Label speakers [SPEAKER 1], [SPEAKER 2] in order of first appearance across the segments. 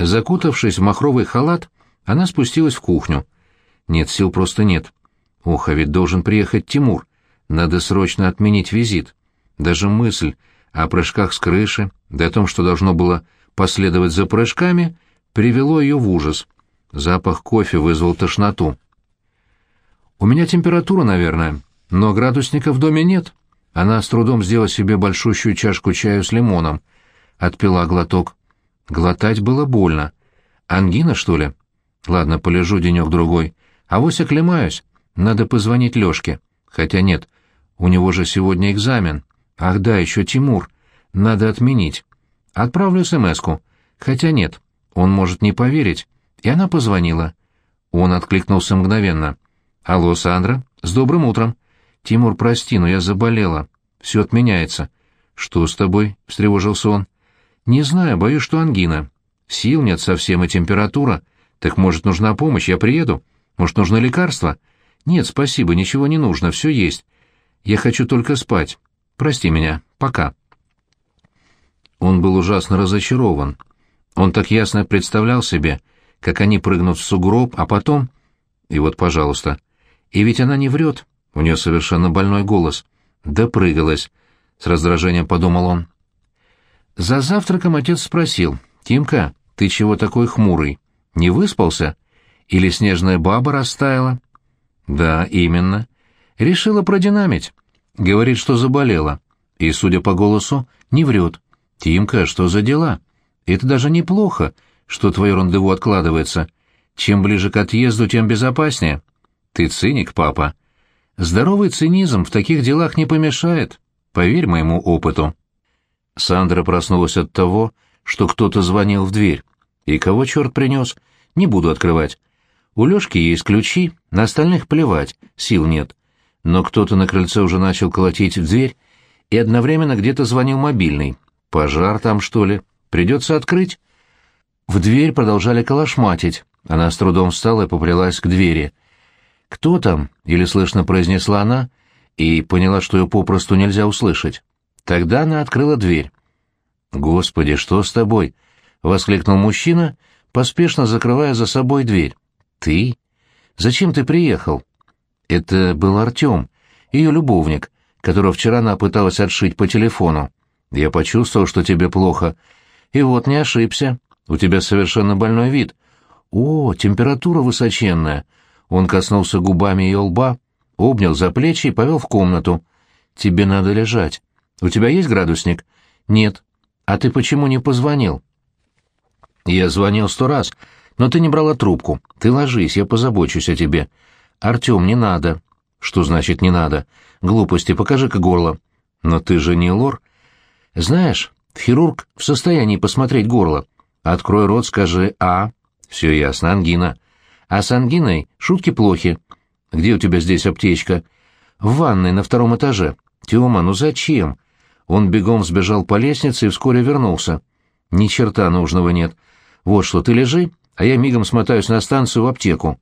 [SPEAKER 1] Закутавшись в махровый халат, она спустилась в кухню. Нет, сил просто нет. Ох, а ведь должен приехать Тимур. Надо срочно отменить визит. Даже мысль о прыжках с крыши, да о том, что должно было последовать за прыжками, привело ее в ужас. Запах кофе вызвал тошноту. «У меня температура, наверное, но градусника в доме нет». Она с трудом сделала себе большущую чашку чаю с лимоном. Отпила глоток. Глотать было больно. Ангина, что ли? Ладно, полежу денек-другой. А вось оклемаюсь. Надо позвонить Лёшке. Хотя нет, у него же сегодня экзамен. Ах да, еще Тимур. Надо отменить. Отправлю смс-ку. Хотя нет, он может не поверить. И она позвонила. Он откликнулся мгновенно. «Алло, Сандра, с добрым утром. Тимур, прости, но я заболела. Все отменяется». «Что с тобой?» — встревожился он. «Не знаю, боюсь, что ангина. Сил нет совсем и температура. Так, может, нужна помощь, я приеду? Может, нужно лекарство?» «Нет, спасибо, ничего не нужно, все есть. Я хочу только спать. Прости меня. Пока». Он был ужасно разочарован. Он так ясно представлял себе, как они прыгнут в сугроб, а потом... И вот, пожалуйста. И ведь она не врет. У нее совершенно больной голос. Допрыгалась. С раздражением подумал он. За завтраком отец спросил. «Тимка, ты чего такой хмурый? Не выспался? Или снежная баба растаяла?» «Да, именно. Решила продинамить. Говорит, что заболела. И, судя по голосу, не врет. Тимка, что за дела? Это даже неплохо, что твое рандеву откладывается. Чем ближе к отъезду, тем безопаснее. Ты циник, папа. Здоровый цинизм в таких делах не помешает. Поверь моему опыту. Сандра проснулась от того, что кто-то звонил в дверь. И кого черт принес? Не буду открывать. У Лешки есть ключи, на остальных плевать, сил нет. Но кто-то на крыльце уже начал колотить в дверь, и одновременно где-то звонил мобильный. Пожар там, что ли? Придется открыть. В дверь продолжали колошматить. Она с трудом встала и поплелась к двери. «Кто там?» — еле слышно произнесла она, и поняла, что ее попросту нельзя услышать. Тогда она открыла дверь. «Господи, что с тобой?» — воскликнул мужчина, поспешно закрывая за собой дверь. «Ты? Зачем ты приехал?» Это был Артем, ее любовник, которого вчера она пыталась отшить по телефону. Я почувствовал, что тебе плохо. И вот не ошибся. У тебя совершенно больной вид. О, температура высоченная. Он коснулся губами ее лба, обнял за плечи и повел в комнату. Тебе надо лежать. У тебя есть градусник? Нет. А ты почему не позвонил? Я звонил сто раз, но ты не брала трубку. Ты ложись, я позабочусь о тебе. Артем, не надо. Что значит не надо? Глупости, покажи-ка горло. Но ты же не лор. Знаешь, хирург в состоянии посмотреть горло. Открой рот, скажи «А». Все ясно, ангина. А с ангиной шутки плохи. Где у тебя здесь аптечка? В ванной на втором этаже. Тёма, ну зачем? Он бегом сбежал по лестнице и вскоре вернулся. Ни черта нужного нет. Вот что, ты лежи, а я мигом смотаюсь на станцию в аптеку.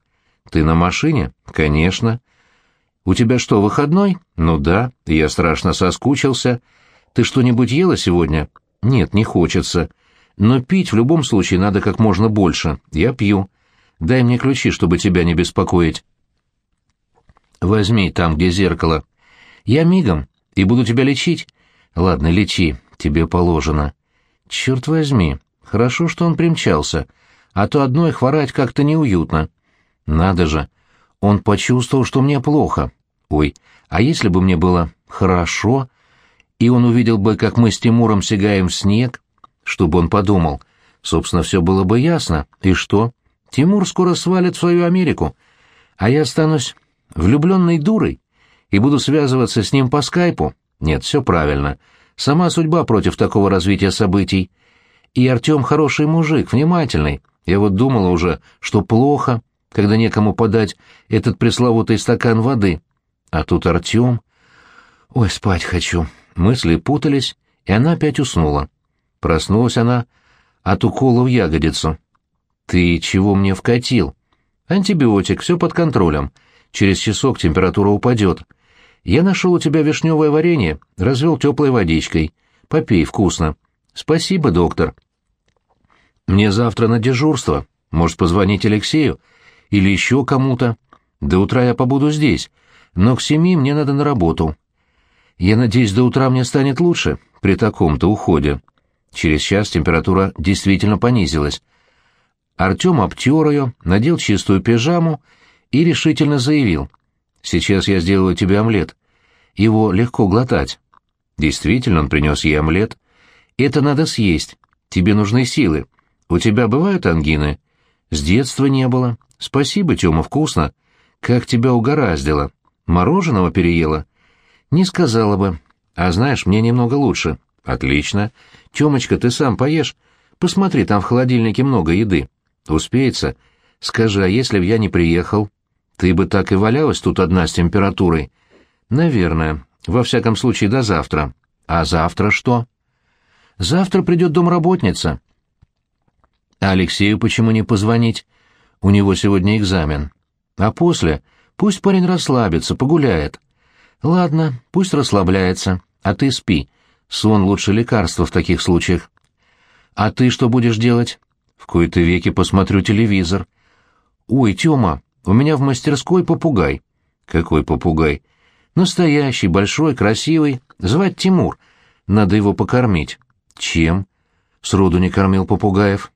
[SPEAKER 1] Ты на машине? Конечно. У тебя что, выходной? Ну да, я страшно соскучился. Ты что-нибудь ела сегодня? Нет, не хочется. Но пить в любом случае надо как можно больше. Я пью. Дай мне ключи, чтобы тебя не беспокоить. Возьми там, где зеркало. Я мигом и буду тебя лечить. Ладно, лечи, тебе положено. Черт возьми, хорошо, что он примчался, а то одной хворать как-то неуютно. Надо же, он почувствовал, что мне плохо. Ой, а если бы мне было хорошо, и он увидел бы, как мы с Тимуром сигаем в снег, чтобы он подумал, собственно, все было бы ясно. И что? Тимур скоро свалит в свою Америку, а я останусь влюбленной дурой и буду связываться с ним по скайпу. Нет, все правильно. Сама судьба против такого развития событий. И Артем хороший мужик, внимательный. Я вот думала уже, что плохо, когда некому подать этот пресловутый стакан воды. А тут Артем... Ой, спать хочу. Мысли путались, и она опять уснула. Проснулась она от укола в ягодицу. «Ты чего мне вкатил?» «Антибиотик, все под контролем. Через часок температура упадет. Я нашел у тебя вишневое варенье, развел теплой водичкой. Попей, вкусно». «Спасибо, доктор». Мне завтра на дежурство. Может, позвонить Алексею? Или еще кому-то? До утра я побуду здесь, но к семи мне надо на работу. Я надеюсь, до утра мне станет лучше при таком-то уходе. Через час температура действительно понизилась. Артем обтер ее, надел чистую пижаму и решительно заявил. «Сейчас я сделаю тебе омлет. Его легко глотать». Действительно, он принес ей омлет. «Это надо съесть. Тебе нужны силы. У тебя бывают ангины?» «С детства не было. Спасибо, Тёма, вкусно. Как тебя угораздило. Мороженого переела?» «Не сказала бы. А знаешь, мне немного лучше». «Отлично. Тёмочка, ты сам поешь. Посмотри, там в холодильнике много еды. Успеется. Скажи, а если б я не приехал? Ты бы так и валялась тут одна с температурой?» «Наверное. Во всяком случае, до завтра. А завтра что?» «Завтра придет домработница». «А Алексею почему не позвонить? У него сегодня экзамен. А после пусть парень расслабится, погуляет». «Ладно, пусть расслабляется, а ты спи. Сон лучше лекарства в таких случаях». «А ты что будешь делать?» «В кои-то веки посмотрю телевизор». «Ой, Тёма, у меня в мастерской попугай». «Какой попугай?» Настоящий, большой, красивый. Звать Тимур. Надо его покормить. Чем? Сроду не кормил попугаев.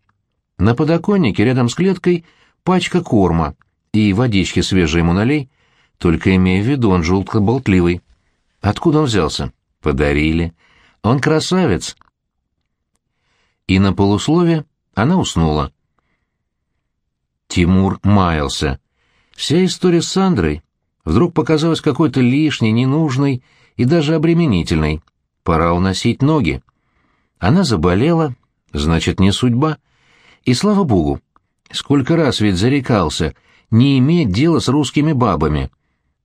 [SPEAKER 1] На подоконнике рядом с клеткой пачка корма. И водички свежей ему налей. Только имея в виду, он желтко болтливый. Откуда он взялся? Подарили. Он красавец. И на полуслове она уснула. Тимур маялся. Вся история с Сандрой вдруг показалась какой-то лишней, ненужной и даже обременительной. Пора уносить ноги. Она заболела, значит, не судьба. И слава богу, сколько раз ведь зарекался не иметь дела с русскими бабами.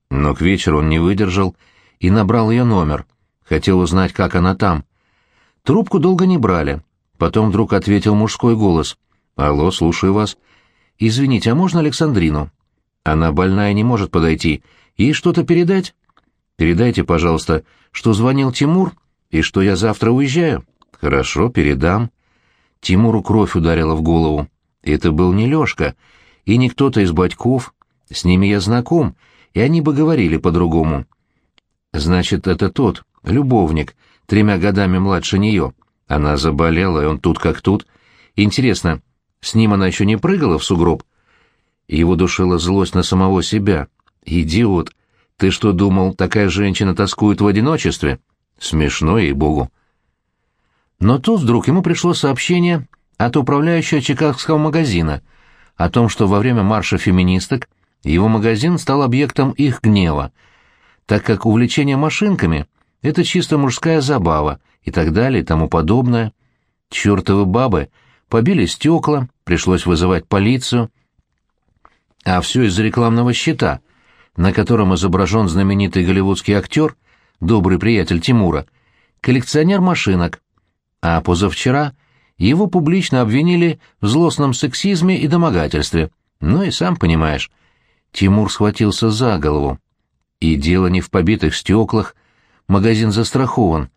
[SPEAKER 1] Но к вечеру он не выдержал и набрал ее номер. Хотел узнать, как она там. Трубку долго не брали. Потом вдруг ответил мужской голос. «Алло, слушаю вас. Извините, а можно Александрину?» Она больная не может подойти. Ей что-то передать? Передайте, пожалуйста, что звонил Тимур и что я завтра уезжаю. Хорошо, передам. Тимуру кровь ударила в голову. Это был не Лёшка, и не кто-то из батьков. С ними я знаком, и они бы говорили по-другому. Значит, это тот, любовник, тремя годами младше нее. Она заболела, и он тут как тут. Интересно, с ним она еще не прыгала в сугроб? Его душила злость на самого себя. «Идиот! Ты что думал, такая женщина тоскует в одиночестве?» Смешно, ей-богу. Но тут вдруг ему пришло сообщение от управляющего чикагского магазина о том, что во время марша феминисток его магазин стал объектом их гнева, так как увлечение машинками — это чисто мужская забава и так далее и тому подобное. Чёртовы бабы побили стекла, пришлось вызывать полицию — а все из-за рекламного щита, на котором изображен знаменитый голливудский актер, добрый приятель Тимура, коллекционер машинок. А позавчера его публично обвинили в злостном сексизме и домогательстве. Ну и сам понимаешь, Тимур схватился за голову. И дело не в побитых стеклах, магазин застрахован.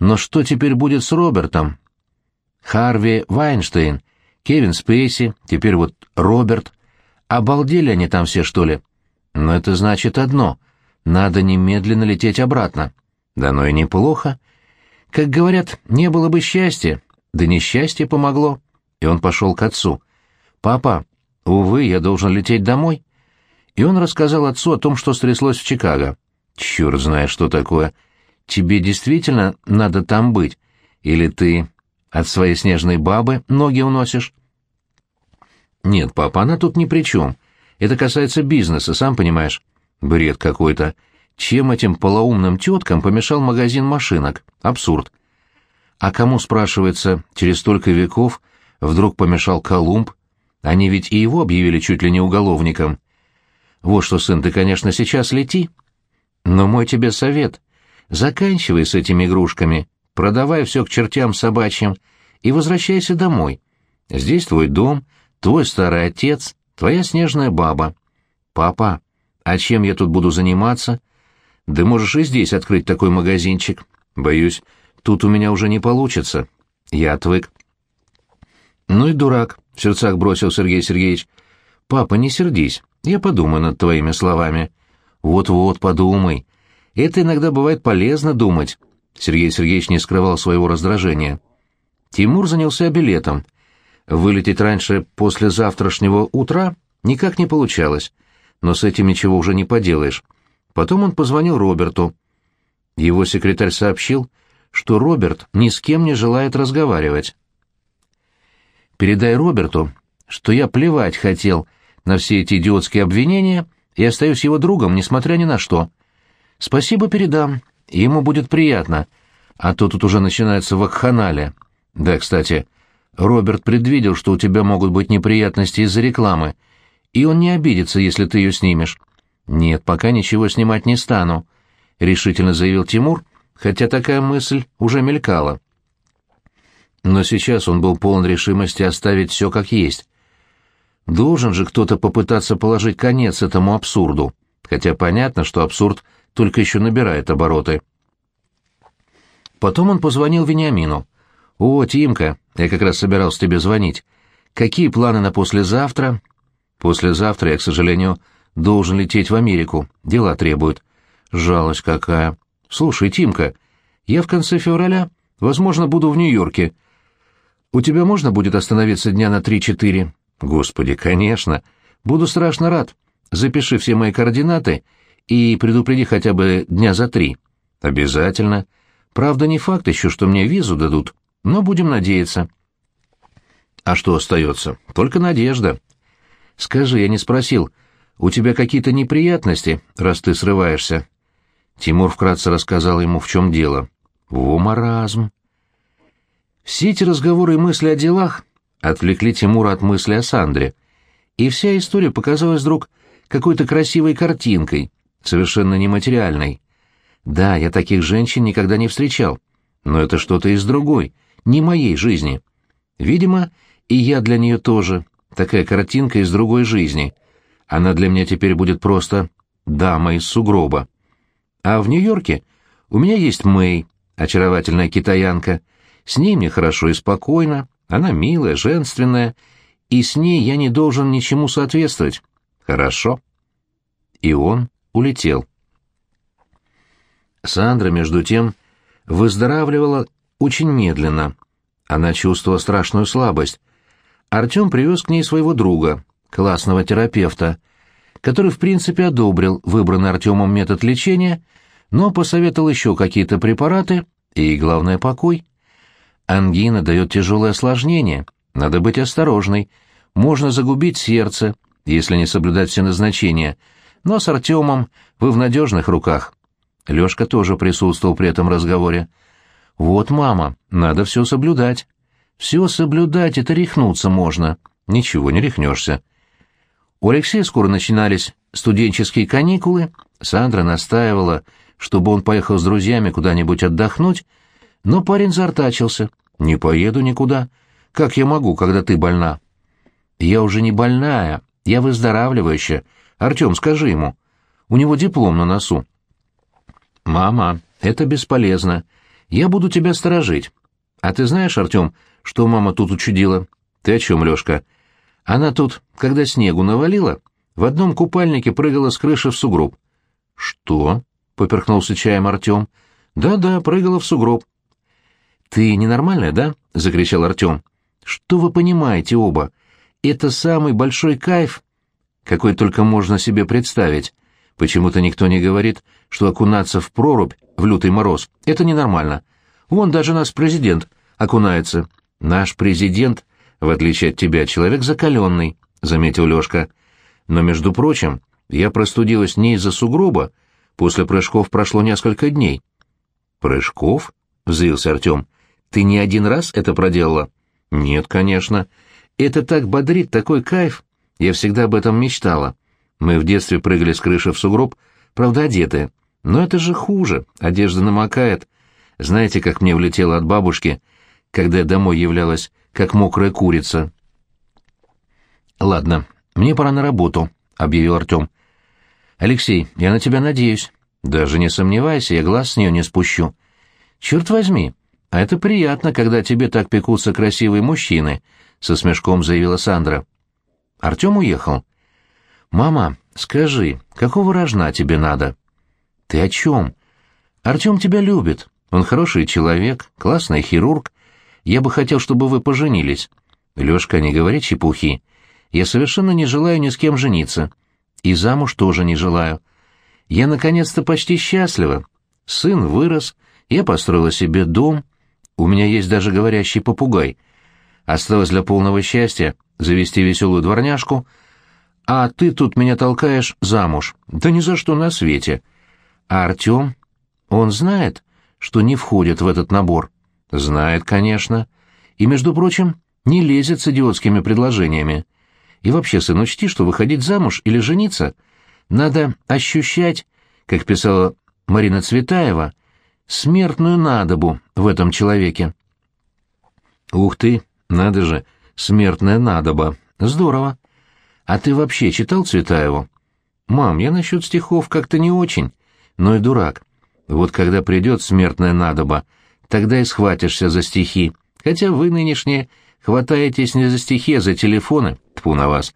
[SPEAKER 1] Но что теперь будет с Робертом? Харви Вайнштейн, Кевин Спейси, теперь вот Роберт. Обалдели они там все, что ли? Но это значит одно — надо немедленно лететь обратно. Да но и неплохо. Как говорят, не было бы счастья, да несчастье помогло. И он пошел к отцу. «Папа, увы, я должен лететь домой». И он рассказал отцу о том, что стряслось в Чикаго. «Черт знает, что такое. Тебе действительно надо там быть? Или ты от своей снежной бабы ноги уносишь?» «Нет, папа, она тут ни при чем. Это касается бизнеса, сам понимаешь». «Бред какой-то. Чем этим полоумным теткам помешал магазин машинок? Абсурд». «А кому, спрашивается, через столько веков вдруг помешал Колумб? Они ведь и его объявили чуть ли не уголовником». «Вот что, сын, ты, конечно, сейчас лети. Но мой тебе совет. Заканчивай с этими игрушками, продавай все к чертям собачьим и возвращайся домой. Здесь твой дом» твой старый отец, твоя снежная баба. Папа, а чем я тут буду заниматься? Да можешь и здесь открыть такой магазинчик. Боюсь, тут у меня уже не получится. Я отвык. «Ну и дурак», — в сердцах бросил Сергей Сергеевич. «Папа, не сердись, я подумаю над твоими словами». «Вот-вот, подумай. Это иногда бывает полезно думать». Сергей Сергеевич не скрывал своего раздражения. Тимур занялся билетом. Вылететь раньше после завтрашнего утра никак не получалось, но с этим ничего уже не поделаешь. Потом он позвонил Роберту. Его секретарь сообщил, что Роберт ни с кем не желает разговаривать. «Передай Роберту, что я плевать хотел на все эти идиотские обвинения и остаюсь его другом, несмотря ни на что. Спасибо передам, ему будет приятно, а то тут уже начинается вакханалия. Да, кстати, Роберт предвидел, что у тебя могут быть неприятности из-за рекламы, и он не обидится, если ты ее снимешь. Нет, пока ничего снимать не стану, — решительно заявил Тимур, хотя такая мысль уже мелькала. Но сейчас он был полон решимости оставить все как есть. Должен же кто-то попытаться положить конец этому абсурду, хотя понятно, что абсурд только еще набирает обороты. Потом он позвонил Вениамину. «О, Тимка, я как раз собирался тебе звонить. Какие планы на послезавтра?» «Послезавтра я, к сожалению, должен лететь в Америку. Дела требуют». «Жалость какая. Слушай, Тимка, я в конце февраля, возможно, буду в Нью-Йорке. У тебя можно будет остановиться дня на три-четыре?» «Господи, конечно. Буду страшно рад. Запиши все мои координаты и предупреди хотя бы дня за три». «Обязательно. Правда, не факт еще, что мне визу дадут, но будем надеяться». «А что остается? Только надежда». «Скажи, я не спросил, у тебя какие-то неприятности, раз ты срываешься?» Тимур вкратце рассказал ему, в чем дело. «Во маразм!» Все эти разговоры и мысли о делах отвлекли Тимура от мысли о Сандре, и вся история показалась вдруг какой-то красивой картинкой, совершенно нематериальной. Да, я таких женщин никогда не встречал, но это что-то из другой, не моей жизни. Видимо, и я для нее тоже, такая картинка из другой жизни. Она для меня теперь будет просто дама из сугроба. А в Нью-Йорке у меня есть Мэй, очаровательная китаянка. С ней мне хорошо и спокойно, она милая, женственная, и с ней я не должен ничему соответствовать. Хорошо. И он улетел. Сандра, между тем, выздоравливала очень медленно. Она чувствовала страшную слабость. Артем привез к ней своего друга, классного терапевта, который в принципе одобрил выбранный Артемом метод лечения, но посоветовал еще какие-то препараты и, главное, покой. Ангина дает тяжелое осложнение, надо быть осторожной, можно загубить сердце, если не соблюдать все назначения, но с Артемом вы в надежных руках. Лешка тоже присутствовал при этом разговоре. «Вот, мама, надо все соблюдать. Все соблюдать — это рехнуться можно. Ничего не рехнешься». У Алексея скоро начинались студенческие каникулы, Сандра настаивала, чтобы он поехал с друзьями куда-нибудь отдохнуть, но парень зартачился. «Не поеду никуда. Как я могу, когда ты больна?» «Я уже не больная, я выздоравливающая. Артем, скажи ему. У него диплом на носу». «Мама, это бесполезно. Я буду тебя сторожить. А ты знаешь, Артем, что мама тут учудила?» «Ты о чем, Лешка?» Она тут, когда снегу навалила, в одном купальнике прыгала с крыши в сугроб. «Что?» — поперхнулся чаем Артем. «Да-да, прыгала в сугроб». «Ты ненормальная, да?» — закричал Артем. «Что вы понимаете оба? Это самый большой кайф, какой только можно себе представить. Почему-то никто не говорит, что окунаться в прорубь в лютый мороз — это ненормально. Вон даже наш президент окунается. Наш президент в отличие от тебя, человек закаленный», — заметил Лёшка. «Но, между прочим, я простудилась не из-за сугроба. После прыжков прошло несколько дней». «Прыжков?» — взвился Артём. «Ты не один раз это проделала?» «Нет, конечно. Это так бодрит, такой кайф. Я всегда об этом мечтала. Мы в детстве прыгали с крыши в сугроб, правда, одетые. Но это же хуже, одежда намокает. Знаете, как мне влетело от бабушки, когда я домой являлась как мокрая курица. «Ладно, мне пора на работу», — объявил Артем. «Алексей, я на тебя надеюсь. Даже не сомневайся, я глаз с нее не спущу. Черт возьми, а это приятно, когда тебе так пекутся красивые мужчины», —— со смешком заявила Сандра. «Артем уехал?» «Мама, скажи, какого рожна тебе надо?» «Ты о чем?» «Артем тебя любит. Он хороший человек, классный хирург. Я бы хотел, чтобы вы поженились». «Лешка, не говори чепухи. Я совершенно не желаю ни с кем жениться. И замуж тоже не желаю. Я, наконец-то, почти счастлива. Сын вырос, я построила себе дом. У меня есть даже говорящий попугай. Осталось для полного счастья завести веселую дворняжку, а ты тут меня толкаешь замуж. Да ни за что на свете. А Артем? Он знает, что не входит в этот набор? Знает, конечно. И, между прочим, не лезет с идиотскими предложениями. И вообще, сын, учти, что выходить замуж или жениться надо ощущать, как писала Марина Цветаева, смертную надобу в этом человеке. Ух ты, надо же, смертная надоба. Здорово. А ты вообще читал Цветаеву? Мам, я насчет стихов как-то не очень, но и дурак. Вот когда придет смертная надоба, тогда и схватишься за стихи, хотя вы нынешние хватаетесь не за стихи, а за телефоны. Тьфу на вас.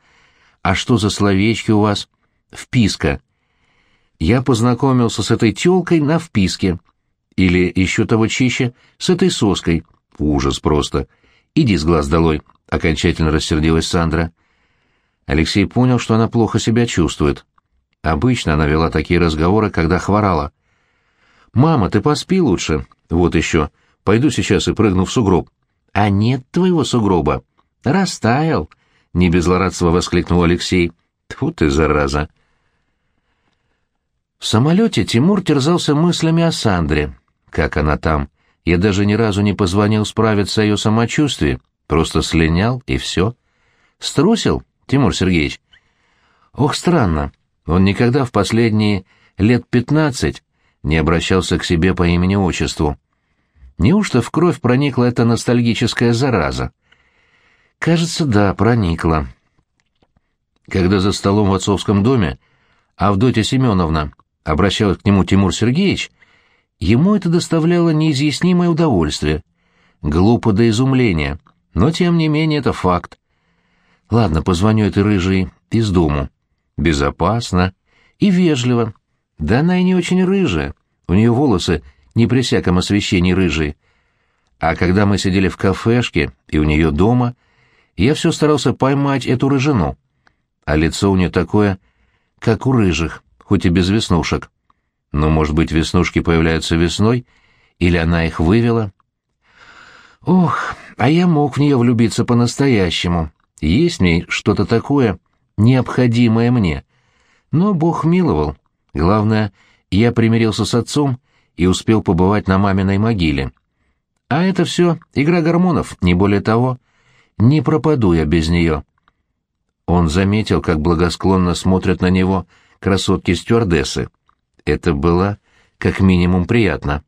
[SPEAKER 1] А что за словечки у вас? Вписка. Я познакомился с этой тёлкой на вписке. Или еще того чище, с этой соской. Ужас просто. Иди с глаз долой, — окончательно рассердилась Сандра. Алексей понял, что она плохо себя чувствует. Обычно она вела такие разговоры, когда хворала. «Мама, ты поспи лучше. Вот еще. Пойду сейчас и прыгну в сугроб». «А нет твоего сугроба. Растаял», не без злорадства воскликнул Алексей. Тьфу ты, зараза! В самолете Тимур терзался мыслями о Сандре. Как она там? Я даже ни разу не позвонил справиться о ее самочувствии. Просто слинял, и все. Струсил, Тимур Сергеевич? Ох, странно. Он никогда в последние лет пятнадцать не обращался к себе по имени-отчеству. Неужто в кровь проникла эта ностальгическая зараза? Кажется, да, проникла. Когда за столом в отцовском доме Авдотья Семеновна обращалась к нему Тимур Сергеевич, ему это доставляло неизъяснимое удовольствие. Глупо до изумления, но тем не менее это факт. Ладно, позвоню этой рыжей из дому. Безопасно и вежливо. Да она и не очень рыжая, у нее волосы не при всяком освещении рыжие. А когда мы сидели в кафешке и у нее дома, я все старался поймать эту рыжину. А лицо у нее такое, как у рыжих, хоть и без веснушек. Но, может быть, веснушки появляются весной, или она их вывела? Ох, а я мог в нее влюбиться по-настоящему. Есть в ней что-то такое, необходимое мне. Но Бог миловал. Главное, я примирился с отцом и успел побывать на маминой могиле. А это все игра гормонов, не более того. Не пропаду я без нее. Он заметил, как благосклонно смотрят на него красотки-стюардессы. Это было как минимум приятно.